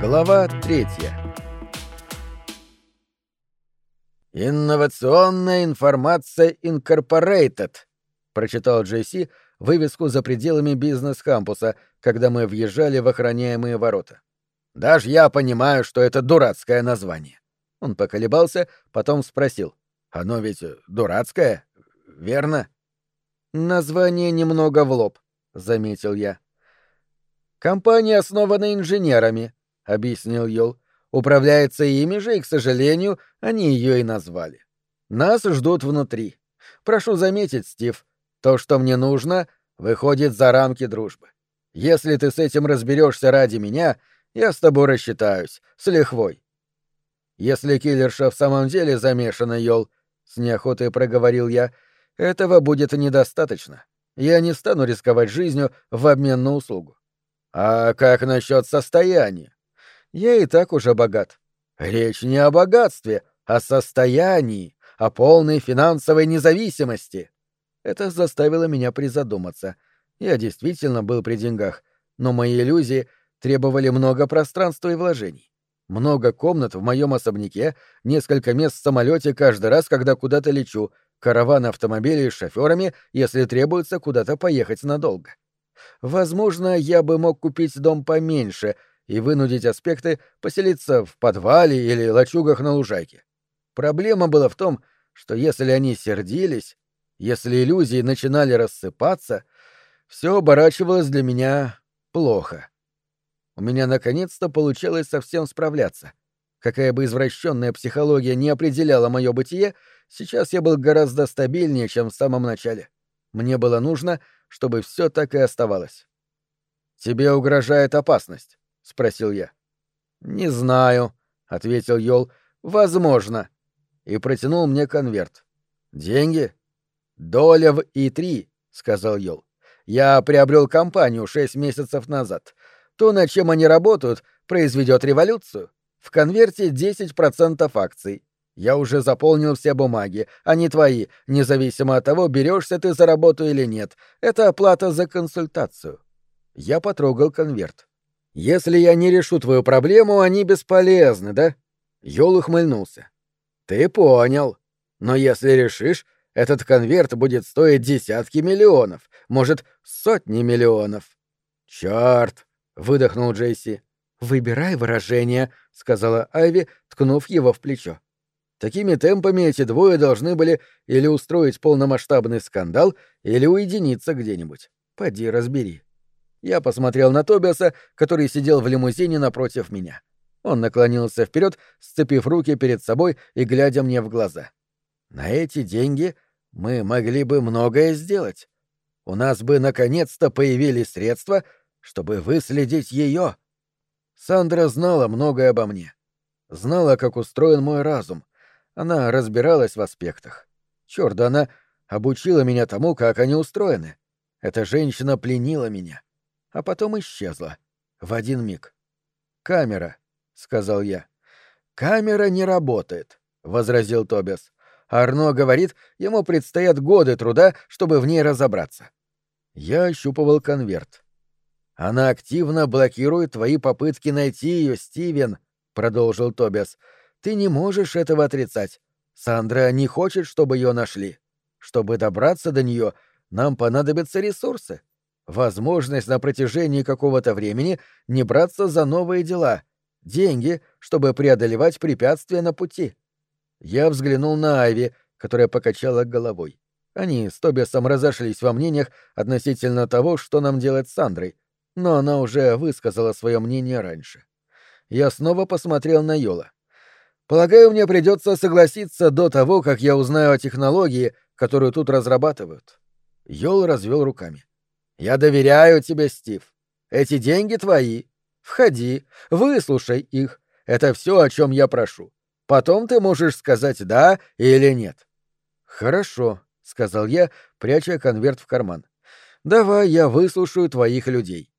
Глава третья. «Инновационная информация Incorporated», — прочитал Джейси вывеску за пределами бизнес-кампуса, когда мы въезжали в охраняемые ворота. «Даже я понимаю, что это дурацкое название». Он поколебался, потом спросил. «Оно ведь дурацкое, верно?» «Название немного в лоб», — заметил я. «Компания основана инженерами», — объяснил Йол. «Управляется ими же, и, к сожалению, они ее и назвали. Нас ждут внутри. Прошу заметить, Стив, то, что мне нужно, выходит за рамки дружбы. Если ты с этим разберешься ради меня, я с тобой рассчитаюсь, с лихвой». «Если киллерша в самом деле замешана, Йол», — с неохотой проговорил я, — «этого будет недостаточно. Я не стану рисковать жизнью в обмен на услугу. А как насчет состояния? Я и так уже богат. Речь не о богатстве, а о состоянии, о полной финансовой независимости. Это заставило меня призадуматься. Я действительно был при деньгах, но мои иллюзии требовали много пространства и вложений. Много комнат в моем особняке, несколько мест в самолете каждый раз, когда куда-то лечу, караван автомобилей с шоферами, если требуется куда-то поехать надолго. Возможно, я бы мог купить дом поменьше и вынудить аспекты поселиться в подвале или лачугах на лужайке. Проблема была в том, что если они сердились, если иллюзии начинали рассыпаться, все оборачивалось для меня плохо. У меня наконец-то получалось совсем справляться. Какая бы извращенная психология не определяла мое бытие, сейчас я был гораздо стабильнее, чем в самом начале. Мне было нужно чтобы все так и оставалось. «Тебе угрожает опасность?» — спросил я. «Не знаю», — ответил Йол. «Возможно». И протянул мне конверт. «Деньги?» «Доля в И-3», — сказал Йол. «Я приобрел компанию шесть месяцев назад. То, над чем они работают, произведет революцию. В конверте 10% акций. Я уже заполнил все бумаги, они твои, независимо от того, берешься ты за работу или нет. Это оплата за консультацию. Я потрогал конверт. Если я не решу твою проблему, они бесполезны, да? Йол ухмыльнулся. Ты понял. Но если решишь, этот конверт будет стоить десятки миллионов, может, сотни миллионов. Черт! выдохнул Джейси. Выбирай выражение, сказала Айви, ткнув его в плечо. Такими темпами эти двое должны были или устроить полномасштабный скандал, или уединиться где-нибудь. Поди разбери. Я посмотрел на Тобиаса, который сидел в лимузине напротив меня. Он наклонился вперед, сцепив руки перед собой и глядя мне в глаза. На эти деньги мы могли бы многое сделать. У нас бы наконец-то появились средства, чтобы выследить ее. Сандра знала многое обо мне. Знала, как устроен мой разум, она разбиралась в аспектах. Чёрт, она обучила меня тому, как они устроены. Эта женщина пленила меня. А потом исчезла. В один миг. «Камера», — сказал я. «Камера не работает», — возразил Тобиас. Арно говорит, ему предстоят годы труда, чтобы в ней разобраться. Я ощупывал конверт. «Она активно блокирует твои попытки найти ее, Стивен», — продолжил Тобиас. Ты не можешь этого отрицать. Сандра не хочет, чтобы ее нашли. Чтобы добраться до нее, нам понадобятся ресурсы. Возможность на протяжении какого-то времени не браться за новые дела. Деньги, чтобы преодолевать препятствия на пути. Я взглянул на Айви, которая покачала головой. Они с Тобиасом разошлись во мнениях относительно того, что нам делать с Сандрой, но она уже высказала свое мнение раньше. Я снова посмотрел на Йола. Полагаю, мне придется согласиться до того, как я узнаю о технологии, которую тут разрабатывают. Йол развел руками. Я доверяю тебе, Стив. Эти деньги твои. Входи, выслушай их. Это все, о чем я прошу. Потом ты можешь сказать да или нет. Хорошо, сказал я, пряча конверт в карман. Давай я выслушаю твоих людей.